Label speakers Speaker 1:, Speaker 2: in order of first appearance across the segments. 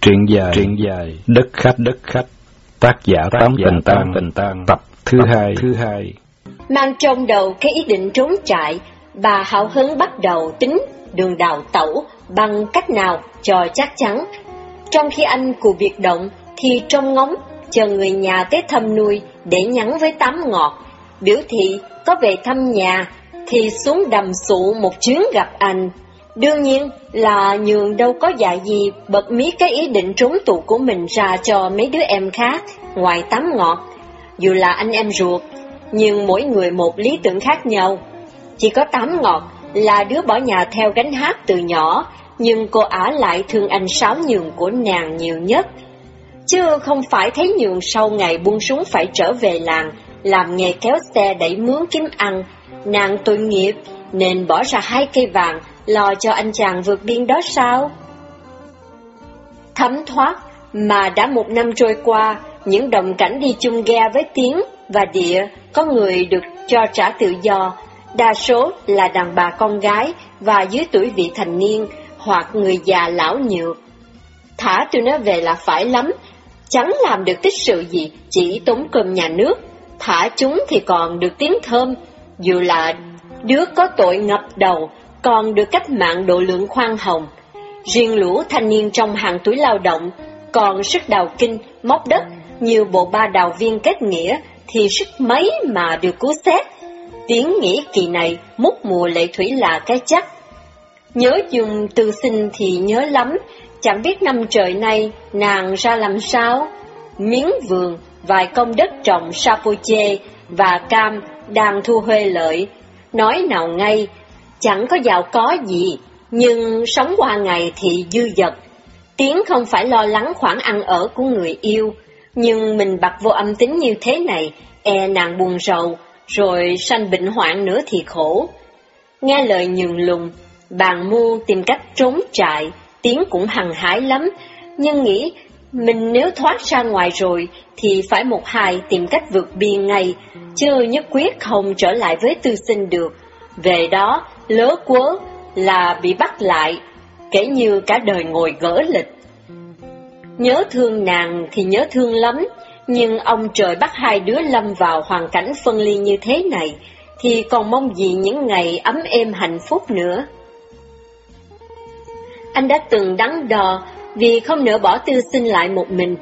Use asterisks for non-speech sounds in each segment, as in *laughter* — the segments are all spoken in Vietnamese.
Speaker 1: Truyện dài, truyện dài, đất khách, đất khách, tác giả Tám Tình Tan, Tình Tan, tập thứ hai, thứ hai.
Speaker 2: Mang trong đầu cái ý định trốn trại, bà hào hứng bắt đầu tính đường đào tẩu bằng cách nào cho chắc chắn. Trong khi anh cụ việc động, thì trong ngóng chờ người nhà tới thăm nuôi để nhắn với tám ngọt, biểu thị có về thăm nhà thì xuống đầm sụ một chuyến gặp anh. Đương nhiên là nhường đâu có dạy gì bật mí cái ý định trốn tù của mình ra cho mấy đứa em khác, ngoài tám ngọt. Dù là anh em ruột, nhưng mỗi người một lý tưởng khác nhau. Chỉ có tám ngọt là đứa bỏ nhà theo gánh hát từ nhỏ, nhưng cô ả lại thương anh sáu nhường của nàng nhiều nhất. Chứ không phải thấy nhường sau ngày buông súng phải trở về làng, làm nghề kéo xe đẩy mướn kiếm ăn. Nàng tội nghiệp, nên bỏ ra hai cây vàng, lo cho anh chàng vượt biên đó sao? Thấm thoát, mà đã một năm trôi qua, những đồng cảnh đi chung ghe với tiếng và địa, có người được cho trả tự do, đa số là đàn bà con gái và dưới tuổi vị thành niên hoặc người già lão nhược. Thả tôi nó về là phải lắm, chẳng làm được tích sự gì, chỉ tốn cơm nhà nước. Thả chúng thì còn được tiếng thơm, dù là đứa có tội ngập đầu, còn được cách mạng độ lượng khoan hồng. Riêng lũ thanh niên trong hàng túi lao động, còn sức đào kinh, móc đất, nhiều bộ ba đào viên kết nghĩa, thì sức mấy mà được cứu xét. Tiếng nghĩ kỳ này, mút mùa lệ thủy là cái chắc. Nhớ dùng từ sinh thì nhớ lắm, chẳng biết năm trời nay nàng ra làm sao. Miếng vườn, vài công đất trồng sapoche và cam đang thu huê lợi. Nói nào ngay, chẳng có giàu có gì, nhưng sống qua ngày thì dư dật. tiến không phải lo lắng khoản ăn ở của người yêu, nhưng mình bật vô âm tính như thế này, e nàng buồn rầu, rồi sanh bệnh hoạn nữa thì khổ. Nghe lời nhường lùng, bàn mu tìm cách trốn trại, tiến cũng hằng hái lắm, nhưng nghĩ mình nếu thoát ra ngoài rồi thì phải một hai tìm cách vượt biên ngay, chứ nhất quyết không trở lại với tư sinh được. Về đó, lớ quớ là bị bắt lại, kể như cả đời ngồi gỡ lịch. Nhớ thương nàng thì nhớ thương lắm, nhưng ông trời bắt hai đứa lâm vào hoàn cảnh phân ly như thế này, thì còn mong gì những ngày ấm êm hạnh phúc nữa. Anh đã từng đắn đo vì không nỡ bỏ tư sinh lại một mình.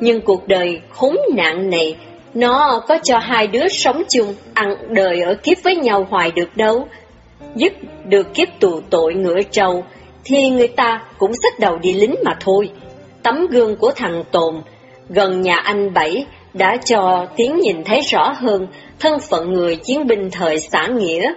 Speaker 2: Nhưng cuộc đời khốn nạn này, nó có cho hai đứa sống chung, ăn đời ở kiếp với nhau hoài được đâu. Dứt được kiếp tù tội ngựa trâu, thì người ta cũng xách đầu đi lính mà thôi. Tấm gương của thằng Tồn, gần nhà anh Bảy, đã cho Tiến nhìn thấy rõ hơn thân phận người chiến binh thời xã nghĩa.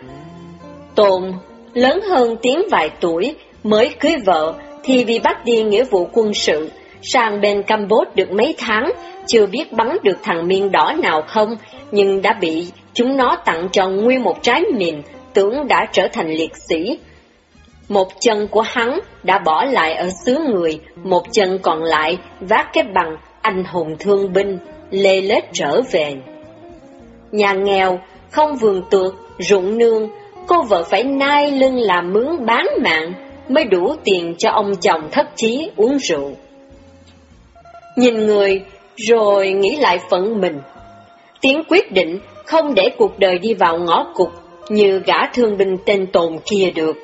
Speaker 2: Tồn lớn hơn Tiến vài tuổi, mới cưới vợ, thì bị bắt đi nghĩa vụ quân sự, sang bên Campuchia được mấy tháng, chưa biết bắn được thằng miên đỏ nào không, nhưng đã bị chúng nó tặng cho nguyên một trái mìn, tưởng đã trở thành liệt sĩ. Một chân của hắn đã bỏ lại ở xứ người, một chân còn lại vác cái bằng anh hùng thương binh, lê lết trở về. Nhà nghèo, không vườn tược, ruộng nương, cô vợ phải nai lưng làm mướn bán mạng, mới đủ tiền cho ông chồng thất chí uống rượu. Nhìn người, rồi nghĩ lại phận mình. Tiến quyết định không để cuộc đời đi vào ngõ cụt như gã thương binh tên tồn kia được.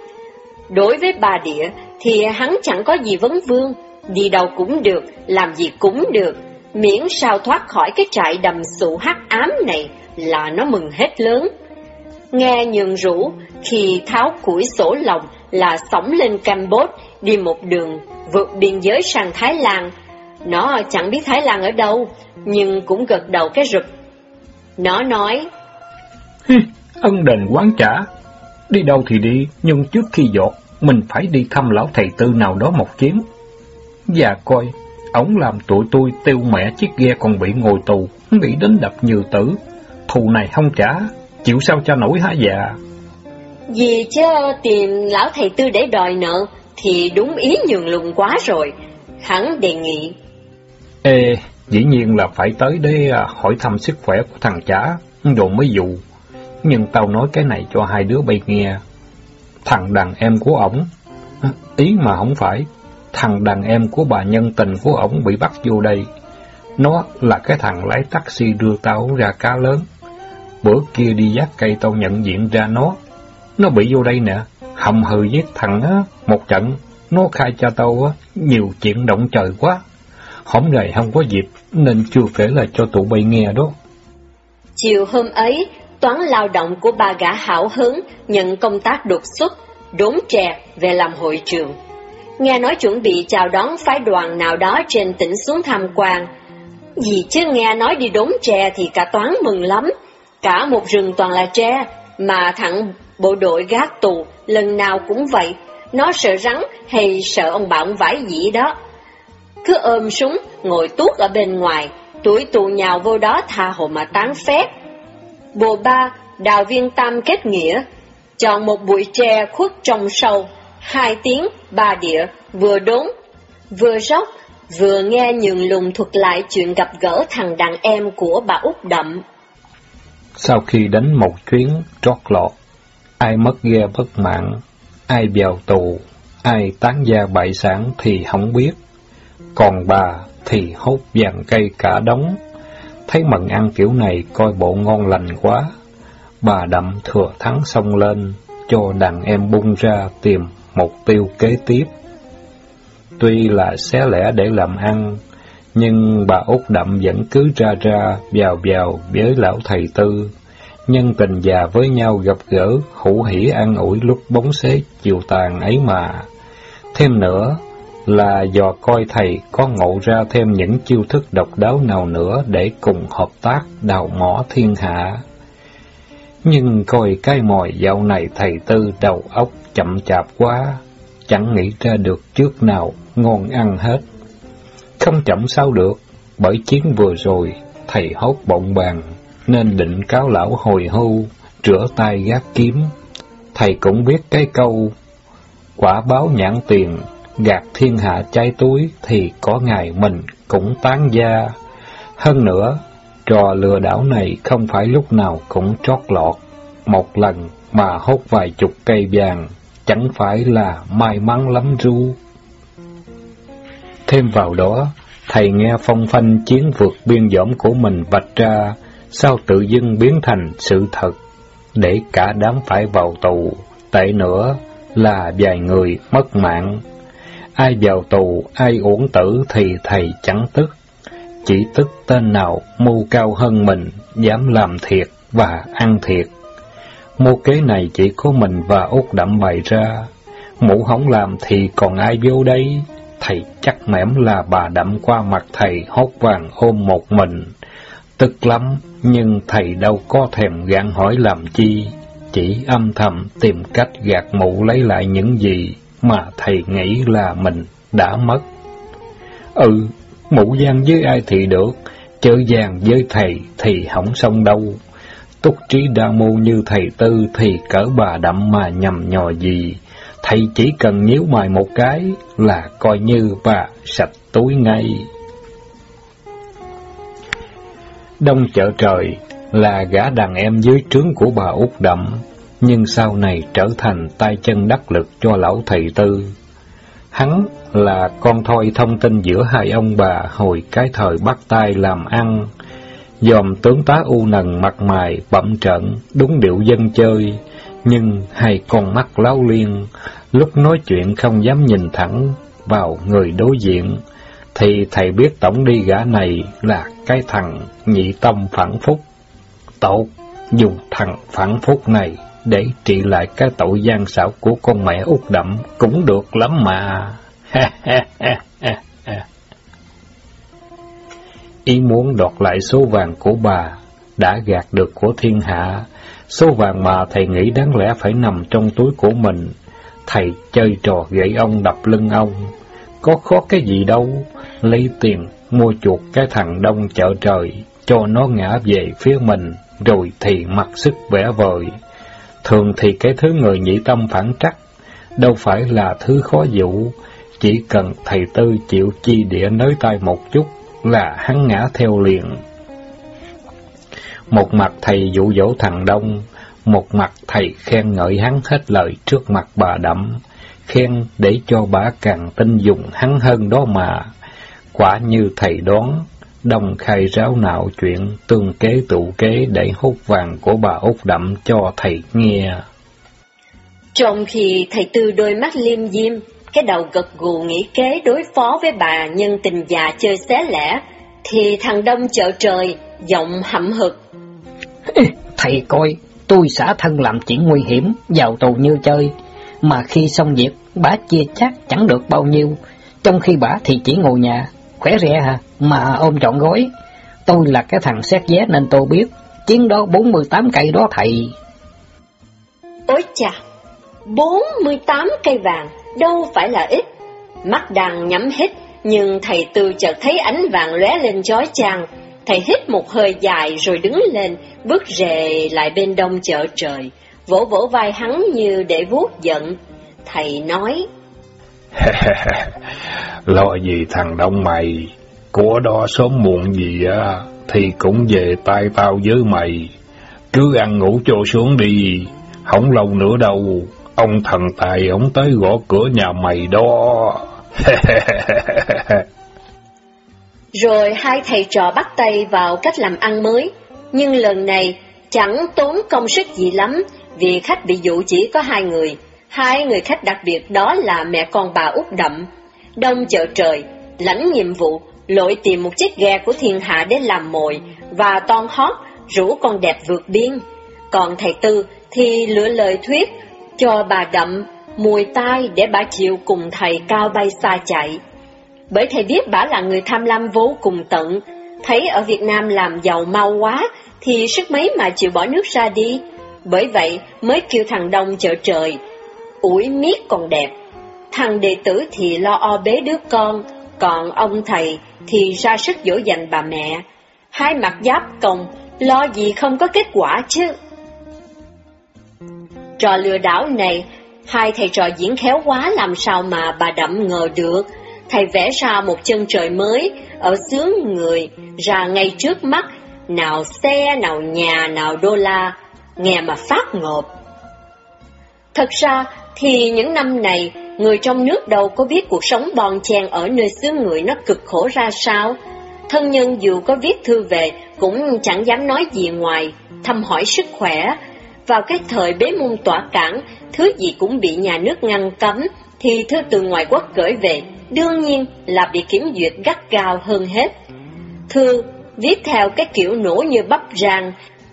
Speaker 2: Đối với bà địa thì hắn chẳng có gì vấn vương, đi đâu cũng được, làm gì cũng được, miễn sao thoát khỏi cái trại đầm sụ hắc ám này là nó mừng hết lớn. Nghe nhường rủ, khi tháo củi sổ lòng là sóng lên Campuchia, đi một đường, vượt biên giới sang Thái Lan. Nó chẳng biết Thái Lan ở đâu, nhưng cũng gật đầu cái rụp. Nó nói,
Speaker 3: Ân đền quán trả, đi đâu thì đi, nhưng trước khi dột, mình phải đi thăm lão thầy tư nào đó một chuyến. Và coi, ổng làm tụi tôi tiêu mẹ chiếc ghe còn bị ngồi tù, bị đến đập như tử. Thù này không trả, chịu sao cho nổi hả già?
Speaker 2: Vì chứ tìm lão thầy tư để đòi nợ thì đúng ý nhường lùng quá rồi. Hắn đề nghị.
Speaker 3: Ê, dĩ nhiên là phải tới để à, hỏi thăm sức khỏe của thằng chả, rồi mới dụ. Nhưng tao nói cái này cho hai đứa bay nghe. thằng đàn em của ổng. Ý mà không phải, thằng đàn em của bà nhân tình của ổng bị bắt vô đây. Nó là cái thằng lái taxi đưa tao ra cá lớn. Bữa kia đi dắt cây tao nhận diện ra nó. Nó bị vô đây nè, hầm hừ giết thằng á, một trận. Nó khai cho tao á, nhiều chuyện động trời quá. hôm nay không có dịp, nên chưa kể là cho tụi bay nghe đó.
Speaker 2: Chiều hôm ấy, toán lao động của bà gã hảo hứng nhận công tác đột xuất, đốn trẻ về làm hội trường. Nghe nói chuẩn bị chào đón phái đoàn nào đó trên tỉnh xuống tham quan. Gì chứ nghe nói đi đốn tre thì cả toán mừng lắm. Cả một rừng toàn là tre, mà thẳng bộ đội gác tù lần nào cũng vậy. Nó sợ rắn hay sợ ông bà ông vải dĩ đó. Cứ ôm súng, ngồi tuốt ở bên ngoài, tuổi tù nhào vô đó tha hồ mà tán phép. Bộ ba, đào viên tam kết nghĩa, chọn một bụi tre khuất trong sâu, hai tiếng, ba địa, vừa đốn, vừa róc, vừa nghe nhường lùng thuật lại chuyện gặp gỡ thằng đàn em của bà út Đậm.
Speaker 3: Sau khi đánh một chuyến trót lọt, ai mất ghe bất mạng, ai vào tù, ai tán gia bại sản thì không biết. Còn bà thì hốt vàng cây cả đống. Thấy mần ăn kiểu này coi bộ ngon lành quá. Bà đậm thừa thắng xông lên, cho đàn em bung ra tìm mục tiêu kế tiếp. Tuy là xé lẻ để làm ăn, nhưng bà út đậm vẫn cứ ra ra, vào vào với lão thầy tư. Nhân tình già với nhau gặp gỡ, hữu hỉ ăn ủi lúc bóng xế chiều tàn ấy mà. Thêm nữa là dò coi thầy có ngộ ra thêm những chiêu thức độc đáo nào nữa để cùng hợp tác đào mỏ thiên hạ. Nhưng coi cái mồi dạo này thầy tư đầu óc chậm chạp quá, chẳng nghĩ ra được trước nào ngon ăn hết. Không chậm sao được, bởi chiến vừa rồi, thầy hốt bọng bàn, nên định cáo lão hồi hưu, rửa tay gác kiếm. Thầy cũng biết cái câu, quả báo nhãn tiền, gạt thiên hạ cháy túi thì có ngày mình cũng tán gia. Hơn nữa, trò lừa đảo này không phải lúc nào cũng trót lọt. Một lần mà hốt vài chục cây vàng, chẳng phải là may mắn lắm ru. Thêm vào đó, thầy nghe phong phanh chiến vượt biên dõm của mình vạch ra, sao tự dưng biến thành sự thật, để cả đám phải vào tù, tệ nữa là vài người mất mạng. Ai vào tù, ai uổng tử thì thầy chẳng tức, chỉ tức tên nào mưu cao hơn mình, dám làm thiệt và ăn thiệt. Mô kế này chỉ có mình và út đậm bày ra, mũ hỏng làm thì còn ai vô đây? Thầy chắc mẻm là bà đậm qua mặt thầy hốt vàng ôm một mình. Tức lắm, nhưng thầy đâu có thèm gạn hỏi làm chi, chỉ âm thầm tìm cách gạt mụ lấy lại những gì mà thầy nghĩ là mình đã mất. Ừ, mụ gian với ai thì được, chớ gian với thầy thì không xong đâu. Túc trí đa mô như thầy tư thì cỡ bà đậm mà nhầm nhò gì, thầy chỉ cần nhíu mày một cái là coi như bà sạch túi ngay. Đông chợ trời là gã đàn em dưới trướng của bà út đậm, nhưng sau này trở thành tay chân đắc lực cho lão thầy tư. Hắn là con thoi thông tin giữa hai ông bà hồi cái thời bắt tay làm ăn. Dòm tướng tá u nần mặt mày, bậm trận, đúng điệu dân chơi, nhưng hai con mắt láo liên, lúc nói chuyện không dám nhìn thẳng vào người đối diện, thì thầy biết tổng đi gã này là cái thằng nhị tâm phản phúc. Tốt, dùng thằng phản phúc này để trị lại cái tội gian xảo của con mẹ út đậm cũng được lắm mà. *laughs* Ý muốn đoạt lại số vàng của bà đã gạt được của thiên hạ, số vàng mà thầy nghĩ đáng lẽ phải nằm trong túi của mình. Thầy chơi trò gậy ông đập lưng ông, có khó cái gì đâu, lấy tiền mua chuột cái thằng đông chợ trời, cho nó ngã về phía mình, rồi thì mặc sức vẽ vời. Thường thì cái thứ người nhị tâm phản trắc, đâu phải là thứ khó dụ, chỉ cần thầy tư chịu chi địa nới tay một chút là hắn ngã theo liền. Một mặt thầy dụ dỗ thằng Đông, Một mặt thầy khen ngợi hắn hết lời trước mặt bà đậm, khen để cho bà càng tin dùng hắn hơn đó mà. Quả như thầy đoán, đồng khai ráo nào chuyện tương kế tụ kế để hút vàng của bà út đậm cho thầy nghe.
Speaker 2: Trong khi thầy Tư đôi mắt liêm diêm, cái đầu gật gù nghĩ kế đối phó với bà nhân tình già chơi xé lẻ, thì thằng Đông chợ trời, giọng hậm hực.
Speaker 4: Thầy coi, tôi xả thân làm chuyện nguy hiểm, vào tù như chơi, mà khi xong việc, bà chia chắc chẳng được bao nhiêu, trong khi bà thì chỉ ngồi nhà, khỏe rẻ hả, mà ôm trọn gói. Tôi là cái thằng xét vé nên tôi biết, chiến đó 48 cây đó thầy.
Speaker 2: Ôi chà, 48 cây vàng, đâu phải là ít. Mắt đang nhắm hết, nhưng thầy Tư chợt thấy ánh vàng lóe lên chói chang. Thầy hít một hơi dài rồi đứng lên, bước rề lại bên đông chợ trời, vỗ vỗ vai hắn như để vuốt giận. Thầy nói, *laughs*
Speaker 1: Lo gì thằng đông mày, của đó sớm muộn gì á, thì cũng về tay tao với mày. Cứ ăn ngủ cho xuống đi, không lâu nữa đâu, ông thần tài ông tới gõ cửa nhà mày đó. *laughs*
Speaker 2: Rồi hai thầy trò bắt tay vào cách làm ăn mới, nhưng lần này chẳng tốn công sức gì lắm, vì khách bị dụ chỉ có hai người. Hai người khách đặc biệt đó là mẹ con bà út đậm. Đông chợ trời, lãnh nhiệm vụ, lội tìm một chiếc ghe của thiên hạ để làm mồi, và ton hót rủ con đẹp vượt biên. Còn thầy Tư thì lựa lời thuyết cho bà đậm mùi tai để bà chịu cùng thầy cao bay xa chạy. Bởi thầy biết bà là người tham lam vô cùng tận, thấy ở Việt Nam làm giàu mau quá, thì sức mấy mà chịu bỏ nước ra đi. Bởi vậy mới kêu thằng Đông chợ trời, ủi miết còn đẹp. Thằng đệ tử thì lo o bế đứa con, còn ông thầy thì ra sức dỗ dành bà mẹ. Hai mặt giáp công, lo gì không có kết quả chứ. Trò lừa đảo này, hai thầy trò diễn khéo quá làm sao mà bà đậm ngờ được. Thầy vẽ ra một chân trời mới, ở xướng người, ra ngay trước mắt, nào xe, nào nhà, nào đô la, nghe mà phát ngộp. Thật ra thì những năm này, người trong nước đâu có biết cuộc sống bon chen ở nơi xứ người nó cực khổ ra sao. Thân nhân dù có viết thư về cũng chẳng dám nói gì ngoài, thăm hỏi sức khỏe. Vào cái thời bế môn tỏa cản thứ gì cũng bị nhà nước ngăn cấm, thì thư từ ngoài quốc gửi về, đương nhiên là bị kiểm duyệt gắt gao hơn hết. Thư viết theo cái kiểu nổ như bắp rang,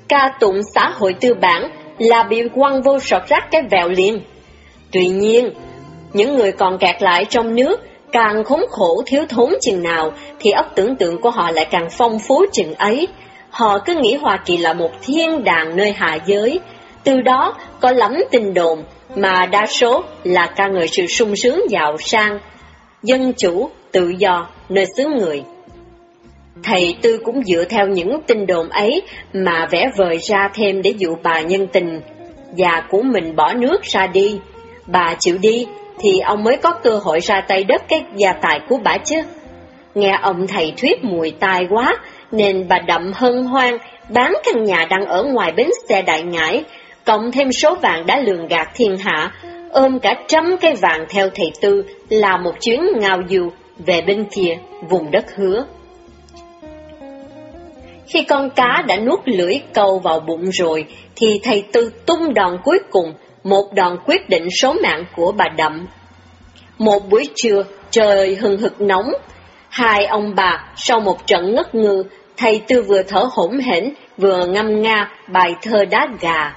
Speaker 2: ca tụng xã hội tư bản là bị quăng vô sọt rác cái vẹo liền. Tuy nhiên, những người còn kẹt lại trong nước càng khốn khổ thiếu thốn chừng nào thì óc tưởng tượng của họ lại càng phong phú chừng ấy. Họ cứ nghĩ Hoa Kỳ là một thiên đàng nơi hạ giới, từ đó có lắm tin đồn mà đa số là ca ngợi sự sung sướng giàu sang, dân chủ, tự do, nơi xứ người. Thầy Tư cũng dựa theo những tin đồn ấy mà vẽ vời ra thêm để dụ bà nhân tình, già của mình bỏ nước ra đi. Bà chịu đi, thì ông mới có cơ hội ra tay đất cái gia tài của bà chứ. Nghe ông thầy thuyết mùi tai quá, nên bà đậm hân hoan, bán căn nhà đang ở ngoài bến xe đại ngãi, cộng thêm số vàng đã lường gạt thiên hạ, ôm cả trăm cây vàng theo thầy Tư là một chuyến ngao du về bên kia, vùng đất hứa. Khi con cá đã nuốt lưỡi câu vào bụng rồi, thì thầy Tư tung đòn cuối cùng, một đòn quyết định số mạng của bà Đậm. Một buổi trưa, trời hừng hực nóng, hai ông bà sau một trận ngất ngư, thầy Tư vừa thở hổn hển, vừa ngâm nga bài thơ đá gà.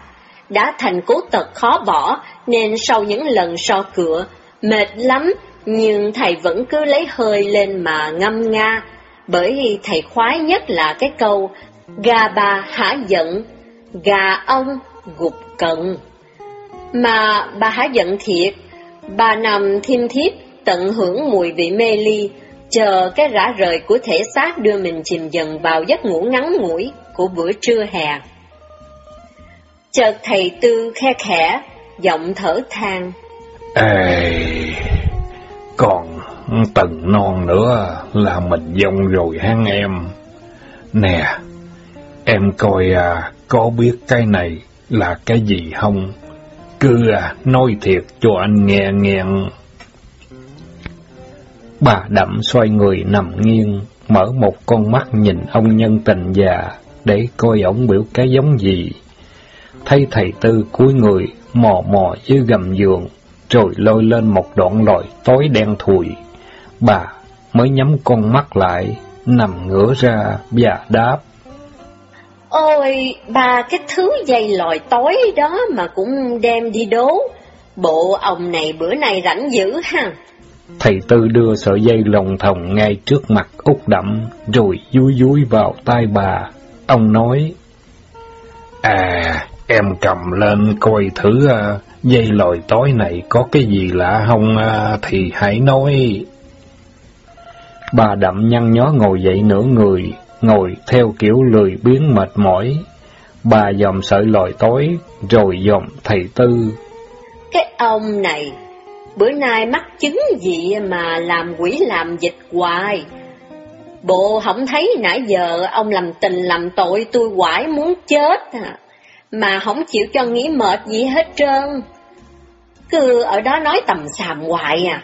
Speaker 2: Đã thành cố tật khó bỏ, nên sau những lần so cửa, mệt lắm, nhưng thầy vẫn cứ lấy hơi lên mà ngâm nga, bởi thầy khoái nhất là cái câu gà bà hả giận, gà ông gục cận. Mà bà há giận thiệt, bà nằm thiêm thiếp tận hưởng mùi vị mê ly, chờ cái rã rời của thể xác đưa mình chìm dần vào giấc ngủ ngắn ngủi của bữa trưa hè. Chợt thầy tư khe khẽ, giọng thở than.
Speaker 1: Ê, còn tầng non nữa là mình dông rồi hang em. Nè, em coi à, có biết cái này là cái gì không? Cứ à, nói thiệt cho anh nghe nghe.
Speaker 3: Bà đậm xoay người nằm nghiêng, mở một con mắt nhìn ông nhân tình già, để coi ổng biểu cái giống gì. Thấy thầy tư cuối người, mò mò dưới gầm giường, rồi lôi lên một đoạn lòi tối đen thùi. Bà mới nhắm con mắt lại, nằm ngửa ra và đáp.
Speaker 2: Ôi, ba cái thứ dây lòi tối đó mà cũng đem đi đố. Bộ ông này bữa nay rảnh dữ ha.
Speaker 3: Thầy Tư đưa sợi dây lồng thòng ngay trước mặt út đậm, rồi dúi dúi vào tay bà. Ông nói,
Speaker 1: À, em cầm lên coi thử uh, dây lòi tối này có cái gì lạ không uh, thì hãy nói.
Speaker 3: Bà đậm nhăn nhó ngồi dậy nửa người, ngồi theo kiểu lười biếng mệt mỏi. Bà dòm sợi lòi tối, rồi dòm thầy Tư.
Speaker 2: Cái ông này, bữa nay mắc chứng gì mà làm quỷ làm dịch hoài. Bộ không thấy nãy giờ ông làm tình làm tội tôi quải muốn chết à, mà không chịu cho nghỉ mệt gì hết trơn. Cứ ở đó nói tầm xàm hoài à.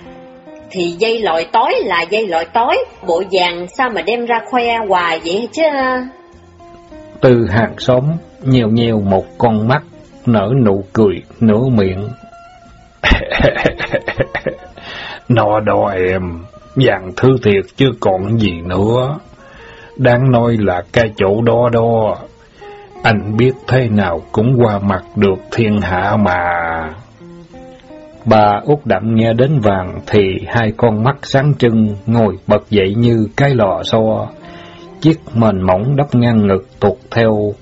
Speaker 2: Thì dây lọi tối là dây lọi tối, bộ vàng sao mà đem ra khoe hoài vậy chứ?
Speaker 3: Từ hàng xóm, nhiều nhiều một con mắt, nở nụ cười, nửa miệng. *laughs*
Speaker 1: Nó đó em, vàng thứ thiệt chứ còn gì nữa. Đáng nói là cái chỗ đó đó. Anh biết thế nào cũng qua mặt được thiên hạ mà.
Speaker 3: Bà út đậm nghe đến vàng thì hai con mắt sáng trưng ngồi bật dậy như cái lò xo. Chiếc mền mỏng đắp ngang ngực tuột theo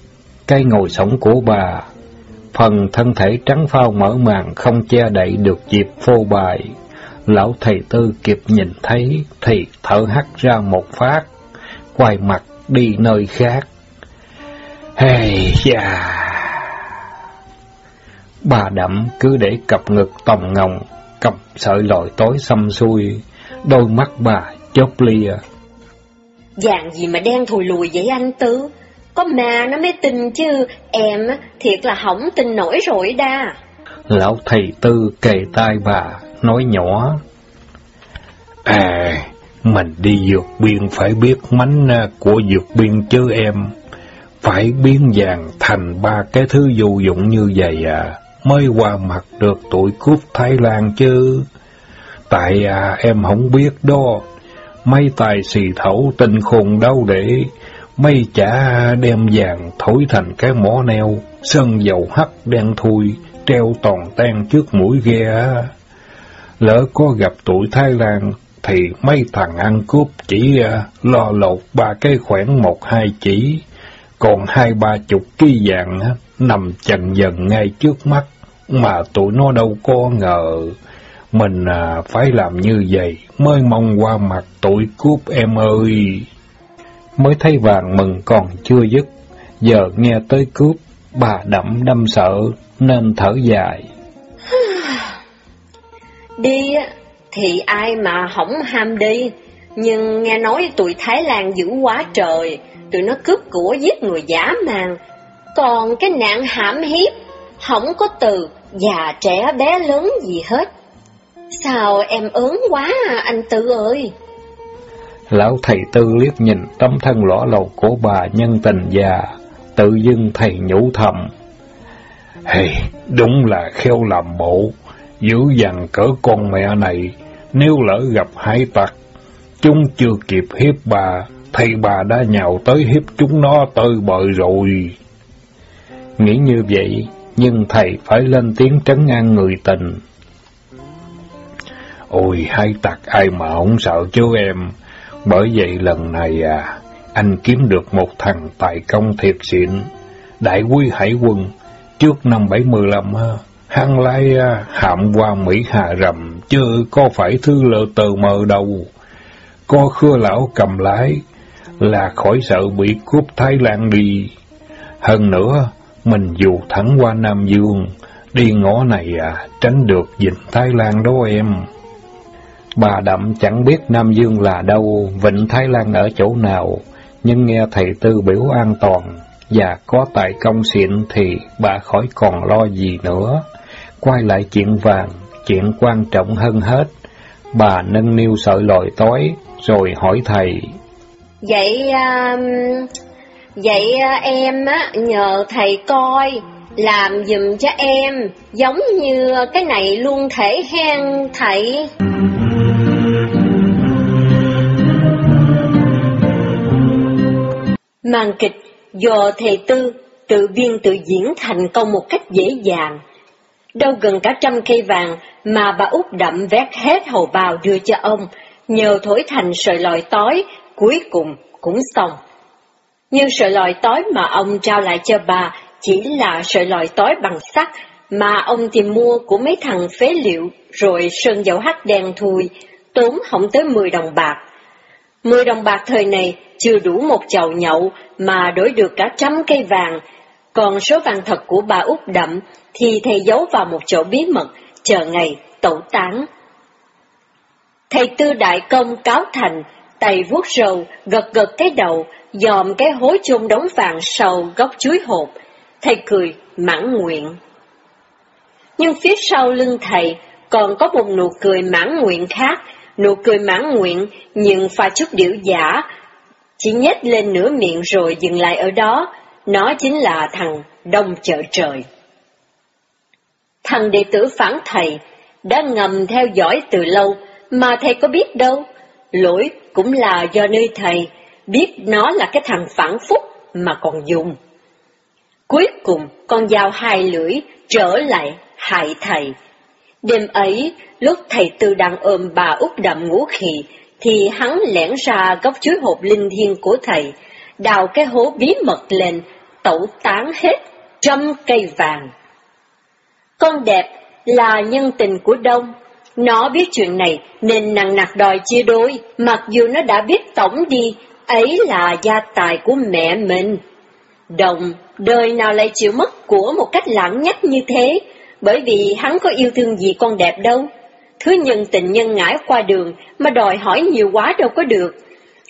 Speaker 3: cái ngồi sống của bà. Phần thân thể trắng phao mở màn không che đậy được dịp phô bài. Lão thầy tư kịp nhìn thấy thì thở hắt ra một phát, quay mặt đi nơi khác. Hey yeah. Bà đậm cứ để cặp ngực tòng ngồng, cặp sợi lòi tối xăm xuôi, đôi mắt bà chớp lia.
Speaker 2: Vàng gì mà đen thùi lùi vậy anh Tư? Có mà nó mới tin chứ, em thiệt là hỏng tin nổi rồi đa.
Speaker 3: Lão thầy Tư kề tai bà, nói nhỏ.
Speaker 1: À, mình đi dược biên phải biết mánh của dược biên chứ em. Phải biến vàng thành ba cái thứ vô dụng như vậy à mới qua mặt được tụi cướp Thái Lan chứ. Tại à, em không biết đó, mấy tài xì thẩu tình khùng đâu để mấy chả đem vàng thổi thành cái mỏ neo, sơn dầu hắt đen thui, treo toàn tan trước mũi ghe. Lỡ có gặp tụi Thái Lan, thì mấy thằng ăn cướp chỉ à, lo lột ba cái khoản một hai chỉ, còn hai ba chục ký vàng nằm chần dần ngay trước mắt, mà tụi nó đâu có ngờ. Mình à, phải làm như vậy mới mong qua mặt tụi cướp em ơi.
Speaker 3: Mới thấy vàng mừng còn chưa dứt, giờ nghe tới cướp, bà đậm đâm sợ nên thở dài. *sighs*
Speaker 2: đi thì ai mà không ham đi, nhưng nghe nói tụi Thái Lan dữ quá trời, tụi nó cướp của giết người giả màng. Còn cái nạn hãm hiếp, không có từ già trẻ bé lớn gì hết. Sao em ớn quá à, anh Tư ơi?
Speaker 3: Lão thầy Tư liếc nhìn tấm thân lõ lầu của bà nhân tình già, tự dưng thầy nhủ thầm.
Speaker 1: Hey, đúng là khéo làm bộ, dữ dằn cỡ con mẹ này, nếu lỡ gặp hải tặc, chúng chưa kịp hiếp bà, thầy bà đã nhào tới hiếp chúng nó tơi bời rồi.
Speaker 3: Nghĩ như vậy, nhưng thầy phải lên tiếng trấn an người tình.
Speaker 1: Ôi, hai tặc ai mà không sợ chứ em. Bởi vậy lần này à, anh kiếm được một thằng tài công thiệt xịn. Đại quy hải quân, trước năm 75 ha, hắn lái à, hạm qua Mỹ Hà Rầm, chứ có phải thứ lơ tờ mờ đâu. Có khưa lão cầm lái, là khỏi sợ bị cướp Thái Lan đi. Hơn nữa, mình dù thẳng qua Nam Dương, đi ngõ này à, tránh được dịch Thái Lan đó em.
Speaker 3: Bà Đậm chẳng biết Nam Dương là đâu, Vịnh Thái Lan ở chỗ nào, nhưng nghe thầy Tư biểu an toàn, và có tài công xịn thì bà khỏi còn lo gì nữa. Quay lại chuyện vàng, chuyện quan trọng hơn hết. Bà nâng niu sợi lòi tối, rồi hỏi thầy.
Speaker 2: Vậy, um, vậy à, em á, nhờ thầy coi, làm dùm cho em, giống như cái này luôn thể hen thầy. Màn kịch do thầy Tư tự biên tự diễn thành công một cách dễ dàng. Đâu gần cả trăm cây vàng mà bà út đậm vét hết hầu bào đưa cho ông, nhờ thổi thành sợi lòi tối, cuối cùng cũng xong. Nhưng sợi lòi tối mà ông trao lại cho bà chỉ là sợi lòi tối bằng sắt mà ông tìm mua của mấy thằng phế liệu rồi sơn dầu hắt đen thui, tốn không tới 10 đồng bạc. 10 đồng bạc thời này chưa đủ một chầu nhậu mà đổi được cả trăm cây vàng, còn số vàng thật của bà út đậm thì thầy giấu vào một chỗ bí mật, chờ ngày tẩu tán. Thầy tư đại công cáo thành, tay vuốt râu, gật gật cái đầu, dòm cái hối chôn đống vàng sau góc chuối hộp. Thầy cười, mãn nguyện. Nhưng phía sau lưng thầy còn có một nụ cười mãn nguyện khác, nụ cười mãn nguyện nhưng pha chút điệu giả, chỉ nhếch lên nửa miệng rồi dừng lại ở đó, nó chính là thằng Đông Chợ Trời. Thằng đệ tử phản thầy đã ngầm theo dõi từ lâu, mà thầy có biết đâu. Lỗi cũng là do nơi thầy biết nó là cái thằng phản phúc mà còn dùng. Cuối cùng, con dao hai lưỡi trở lại hại thầy. Đêm ấy, lúc thầy Tư đang ôm bà út đậm ngủ khì, thì hắn lẻn ra góc chuối hộp linh thiêng của thầy, đào cái hố bí mật lên, tẩu tán hết trăm cây vàng. Con đẹp là nhân tình của Đông, nó biết chuyện này nên nặng nặc đòi chia đôi, mặc dù nó đã biết tổng đi, ấy là gia tài của mẹ mình. Đồng, đời nào lại chịu mất của một cách lãng nhắc như thế, bởi vì hắn có yêu thương gì con đẹp đâu. Thứ nhân tình nhân ngãi qua đường mà đòi hỏi nhiều quá đâu có được.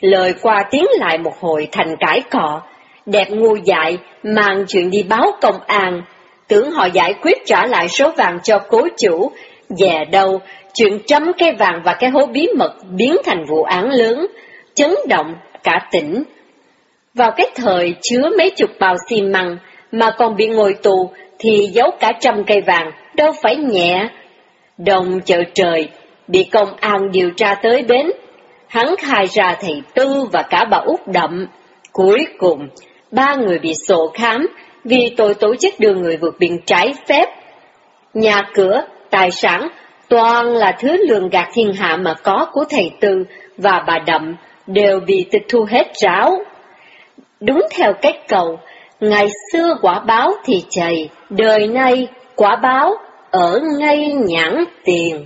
Speaker 2: Lời qua tiếng lại một hồi thành cãi cọ, đẹp ngu dại mang chuyện đi báo công an, tưởng họ giải quyết trả lại số vàng cho cố chủ, về đâu chuyện chấm cái vàng và cái hố bí mật biến thành vụ án lớn, chấn động cả tỉnh. Vào cái thời chứa mấy chục bào xi măng mà còn bị ngồi tù thì giấu cả trăm cây vàng, đâu phải nhẹ. Đồng chợ trời, bị công an điều tra tới bến. Hắn khai ra thầy Tư và cả bà út Đậm. Cuối cùng, ba người bị sổ khám vì tội tổ chức đưa người vượt biển trái phép. Nhà cửa, tài sản, toàn là thứ lường gạt thiên hạ mà có của thầy Tư và bà Đậm đều bị tịch thu hết ráo. Đúng theo cách cầu, ngày xưa quả báo thì chày, đời nay quả báo ở ngay nhãn tiền.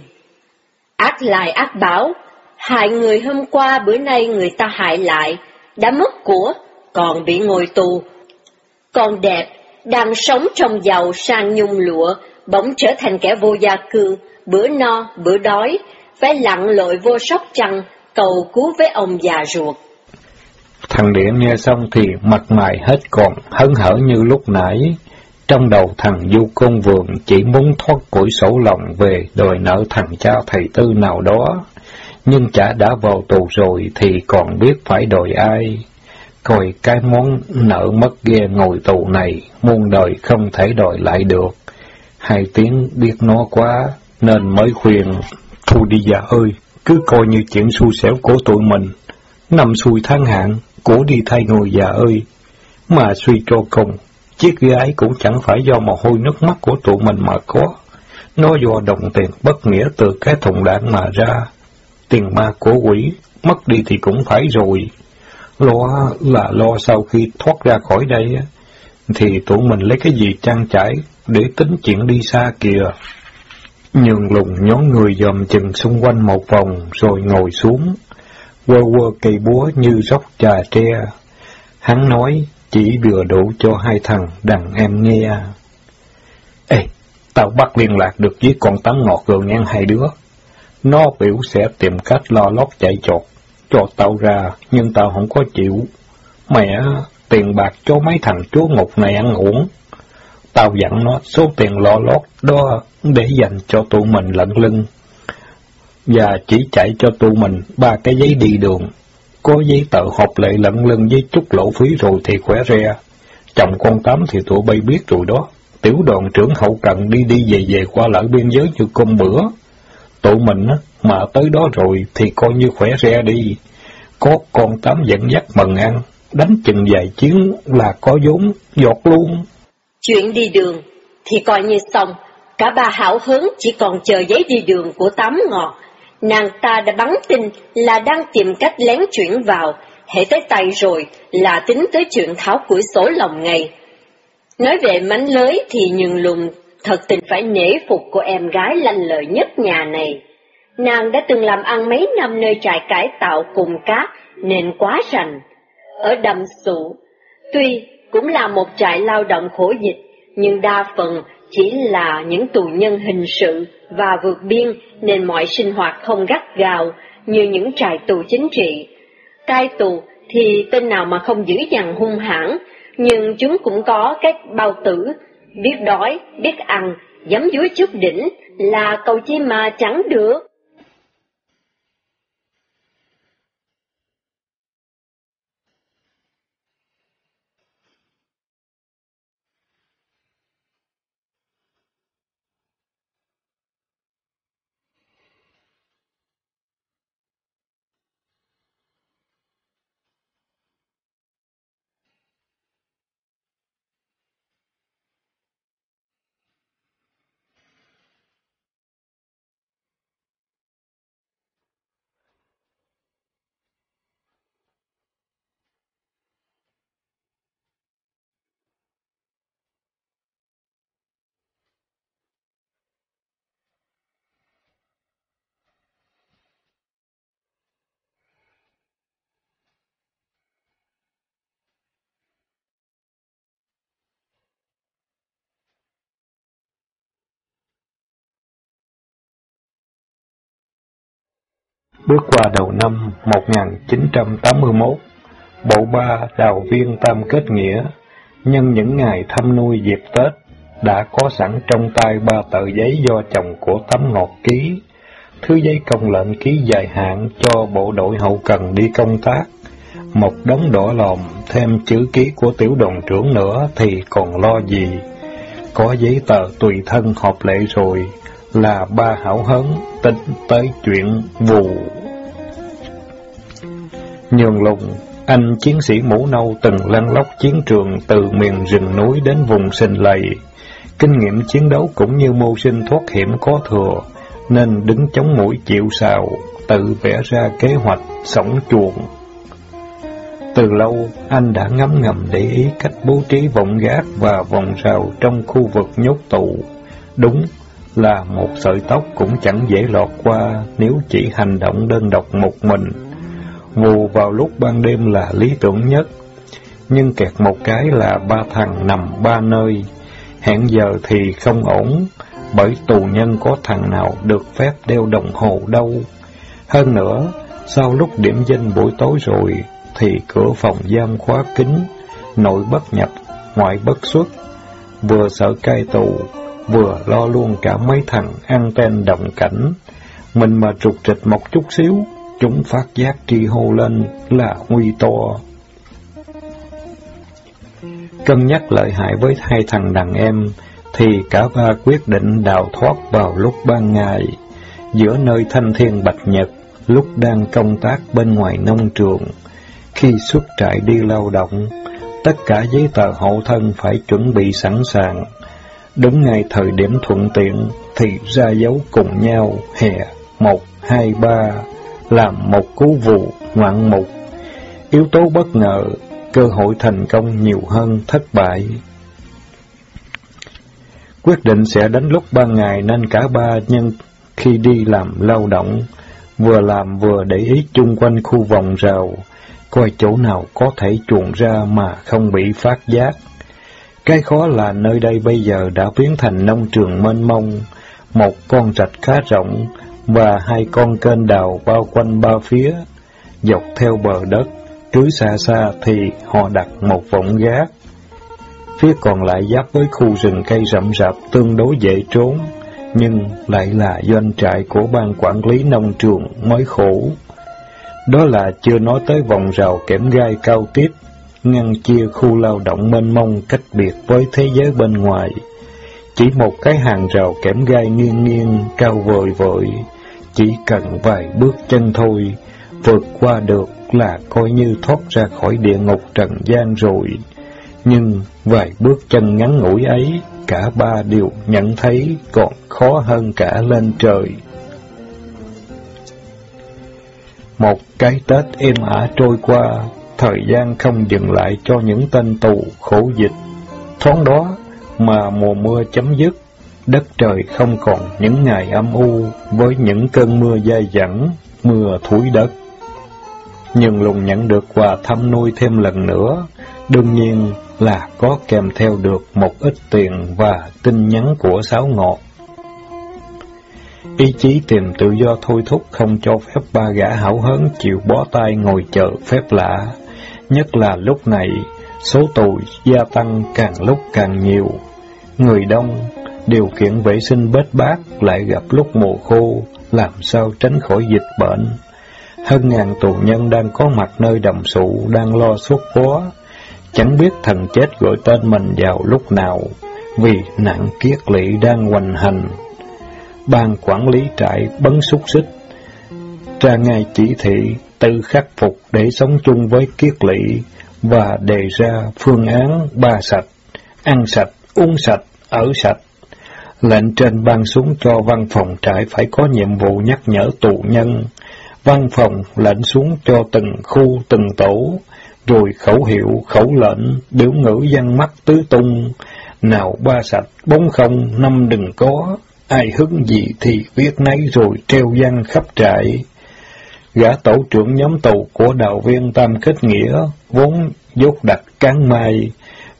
Speaker 2: Ác lại ác báo, hại người hôm qua bữa nay người ta hại lại, đã mất của, còn bị ngồi tù. Còn đẹp, đang sống trong giàu sang nhung lụa, bỗng trở thành kẻ vô gia cư, bữa no, bữa đói, phải lặn lội vô sóc trăng, cầu cứu với ông già ruột.
Speaker 3: Thằng Điện nghe xong thì mặt mày hết còn hấn hở như lúc nãy. Trong đầu thằng Du Công Vườn chỉ muốn thoát củi sổ lòng về đòi nợ thằng cha thầy tư nào đó. Nhưng chả đã vào tù rồi thì còn biết phải đòi ai. Coi cái món nợ mất ghe ngồi tù này, muôn đời không thể đòi lại được. Hai tiếng biết nó quá, nên mới khuyên, Thu đi già ơi, cứ coi như chuyện xui xẻo của tụi mình. Năm xui tháng hạn, của đi thay người già ơi. Mà suy cho cùng, chiếc gái cũng chẳng phải do mồ hôi nước mắt của tụi mình mà có. Nó do đồng tiền bất nghĩa từ cái thùng đạn mà ra. Tiền ma của quỷ, mất đi thì cũng phải rồi. Lo là lo sau khi thoát ra khỏi đây, thì tụi mình lấy cái gì trang trải để tính chuyện đi xa kìa. Nhường lùng nhón người dòm chừng xung quanh một vòng rồi ngồi xuống, quơ quơ cây búa như róc trà tre. Hắn nói chỉ vừa đủ cho hai thằng đàn em nghe. Ê, tao bắt liên lạc được với con tán ngọt rồi ngang hai đứa. Nó biểu sẽ tìm cách lo lót chạy trọt cho tao ra, nhưng tao không có chịu. Mẹ, tiền bạc cho mấy thằng chúa ngục này ăn uống. Tao dặn nó số tiền lo lót đó để dành cho tụi mình lận lưng. Và chỉ chạy cho tụi mình ba cái giấy đi đường. Có giấy tờ hợp lệ lận lưng với chút lỗ phí rồi thì khỏe re. Chồng con Tám thì tụi bay biết rồi đó. Tiểu đoàn trưởng hậu cần đi đi về về qua lại biên giới như cơm bữa. Tụi mình mà tới đó rồi thì coi như khỏe re đi. Có con Tám dẫn dắt mần ăn, đánh chừng vài chiến là có vốn, giọt luôn.
Speaker 2: Chuyện đi đường thì coi như xong, cả ba hảo hứng chỉ còn chờ giấy đi đường của Tám ngọt. Nàng ta đã bắn tin là đang tìm cách lén chuyển vào, hệ tới tay rồi là tính tới chuyện tháo củi sổ lòng ngày. Nói về mánh lưới thì nhường lùng thật tình phải nể phục của em gái lanh lợi nhất nhà này. Nàng đã từng làm ăn mấy năm nơi trại cải tạo cùng cát nên quá rành. Ở đầm sụ, tuy cũng là một trại lao động khổ dịch, nhưng đa phần chỉ là những tù nhân hình sự và vượt biên nên mọi sinh hoạt không gắt gào như những trại tù chính trị. Cai tù thì tên nào mà không dữ dằn hung hãn, nhưng chúng cũng có cách bao tử, biết đói, biết ăn, dám dúi chút đỉnh là cầu chi mà chẳng được.
Speaker 3: Bước qua đầu năm 1981, bộ ba đào viên tam kết nghĩa, nhân những ngày thăm nuôi dịp Tết, đã có sẵn trong tay ba tờ giấy do chồng của Tấm Ngọt ký, thứ giấy công lệnh ký dài hạn cho bộ đội hậu cần đi công tác, một đống đỏ lòm, thêm chữ ký của tiểu đoàn trưởng nữa thì còn lo gì. Có giấy tờ tùy thân hợp lệ rồi, là ba hảo hấn tính tới chuyện vù. Nhường lùng, anh chiến sĩ mũ nâu từng lăn lóc chiến trường từ miền rừng núi đến vùng sình lầy. Kinh nghiệm chiến đấu cũng như mưu sinh thoát hiểm có thừa, nên đứng chống mũi chịu sào, tự vẽ ra kế hoạch sống chuồng. Từ lâu, anh đã ngấm ngầm để ý cách bố trí vọng gác và vòng rào trong khu vực nhốt tù. Đúng là một sợi tóc cũng chẳng dễ lọt qua nếu chỉ hành động đơn độc một mình ngủ vào lúc ban đêm là lý tưởng nhất, nhưng kẹt một cái là ba thằng nằm ba nơi. Hẹn giờ thì không ổn, bởi tù nhân có thằng nào được phép đeo đồng hồ đâu. Hơn nữa, sau lúc điểm danh buổi tối rồi, thì cửa phòng giam khóa kín, nội bất nhập, ngoại bất xuất. Vừa sợ cai tù, vừa lo luôn cả mấy thằng ăn tên động cảnh. Mình mà trục trịch một chút xíu, chúng phát giác tri hô lên là nguy to. Cân nhắc lợi hại với hai thằng đàn em, thì cả ba quyết định đào thoát vào lúc ban ngày, giữa nơi thanh thiên bạch nhật, lúc đang công tác bên ngoài nông trường. Khi xuất trại đi lao động, tất cả giấy tờ hộ thân phải chuẩn bị sẵn sàng. Đúng ngay thời điểm thuận tiện thì ra dấu cùng nhau hè một hai ba làm một cú vụ ngoạn mục. Yếu tố bất ngờ, cơ hội thành công nhiều hơn thất bại. Quyết định sẽ đánh lúc ban ngày nên cả ba nhân khi đi làm lao động, vừa làm vừa để ý chung quanh khu vòng rào, coi chỗ nào có thể chuồn ra mà không bị phát giác. Cái khó là nơi đây bây giờ đã biến thành nông trường mênh mông, một con rạch khá rộng và hai con kênh đào bao quanh ba phía, dọc theo bờ đất, cứ xa xa thì họ đặt một vọng gác. Phía còn lại giáp với khu rừng cây rậm rạp tương đối dễ trốn, nhưng lại là doanh trại của ban quản lý nông trường mới khổ. Đó là chưa nói tới vòng rào kẽm gai cao tiếp, ngăn chia khu lao động mênh mông cách biệt với thế giới bên ngoài. Chỉ một cái hàng rào kẽm gai nghiêng nghiêng, cao vời vợi, chỉ cần vài bước chân thôi, vượt qua được là coi như thoát ra khỏi địa ngục trần gian rồi. Nhưng vài bước chân ngắn ngủi ấy, cả ba đều nhận thấy còn khó hơn cả lên trời. Một cái Tết êm ả trôi qua, thời gian không dừng lại cho những tên tù khổ dịch. Thoáng đó mà mùa mưa chấm dứt, đất trời không còn những ngày âm u với những cơn mưa dai dẳng, mưa thúi đất. Nhưng lùng nhận được quà thăm nuôi thêm lần nữa, đương nhiên là có kèm theo được một ít tiền và tin nhắn của sáu ngọt. Ý chí tìm tự do thôi thúc không cho phép ba gã hảo hớn chịu bó tay ngồi chờ phép lạ. Nhất là lúc này, số tù gia tăng càng lúc càng nhiều. Người đông, điều kiện vệ sinh bết bát lại gặp lúc mùa khô, làm sao tránh khỏi dịch bệnh. Hơn ngàn tù nhân đang có mặt nơi đầm sụ, đang lo xuất phó, chẳng biết thần chết gọi tên mình vào lúc nào, vì nạn kiết lỵ đang hoành hành. Ban quản lý trại bấn xúc xích, ra ngay chỉ thị tự khắc phục để sống chung với kiết lỵ và đề ra phương án ba sạch, ăn sạch, uống sạch, ở sạch. Lệnh trên ban xuống cho văn phòng trại phải có nhiệm vụ nhắc nhở tù nhân. Văn phòng lệnh xuống cho từng khu, từng tổ, rồi khẩu hiệu, khẩu lệnh, biểu ngữ văn mắt tứ tung, nào ba sạch, bốn không, năm đừng có, ai hứng gì thì viết nấy rồi treo văn khắp trại. Gã tổ trưởng nhóm tù của đạo viên Tam Kết Nghĩa, vốn dốt đặt cán mai,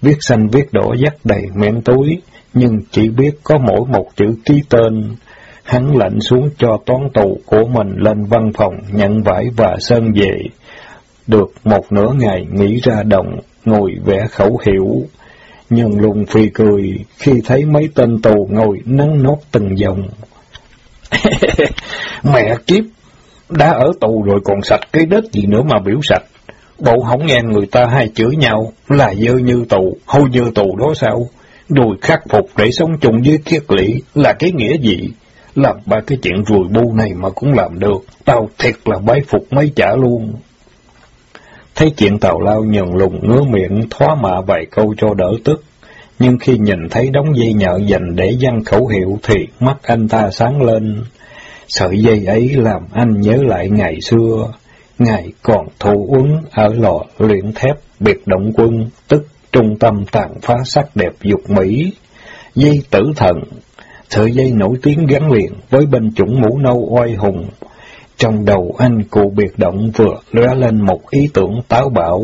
Speaker 3: viết xanh viết đỏ dắt đầy miệng túi, nhưng chỉ biết có mỗi một chữ ký tên. Hắn lệnh xuống cho toán tù của mình lên văn phòng nhận vải và sơn về. Được một nửa ngày nghỉ ra đồng, ngồi vẽ khẩu hiệu. Nhưng lùng phi cười khi thấy mấy tên tù ngồi nắng nốt từng dòng. *laughs* Mẹ kiếp! Đã ở tù rồi còn sạch cái đất gì nữa mà biểu sạch. Bộ không nghe người ta hay chửi nhau là dơ như tù, hôi như tù đó sao? Rồi khắc phục để sống chung với kiết lỵ là cái nghĩa gì? Làm ba cái chuyện rùi bu này mà cũng làm được, tao thiệt là bái phục mấy chả luôn. Thấy chuyện tào lao nhường lùng ngứa miệng thoá mạ vài câu cho đỡ tức, nhưng khi nhìn thấy đống dây nhợ dành để văn khẩu hiệu thì mắt anh ta sáng lên. Sợi dây ấy làm anh nhớ lại ngày xưa, ngày còn thủ uống ở lò luyện thép biệt động quân, tức trung tâm tàn phá sắc đẹp dục Mỹ. Dây tử thần, sợi dây nổi tiếng gắn liền với bên chủng mũ nâu oai hùng. Trong đầu anh cụ biệt động vừa lóe lên một ý tưởng táo bạo,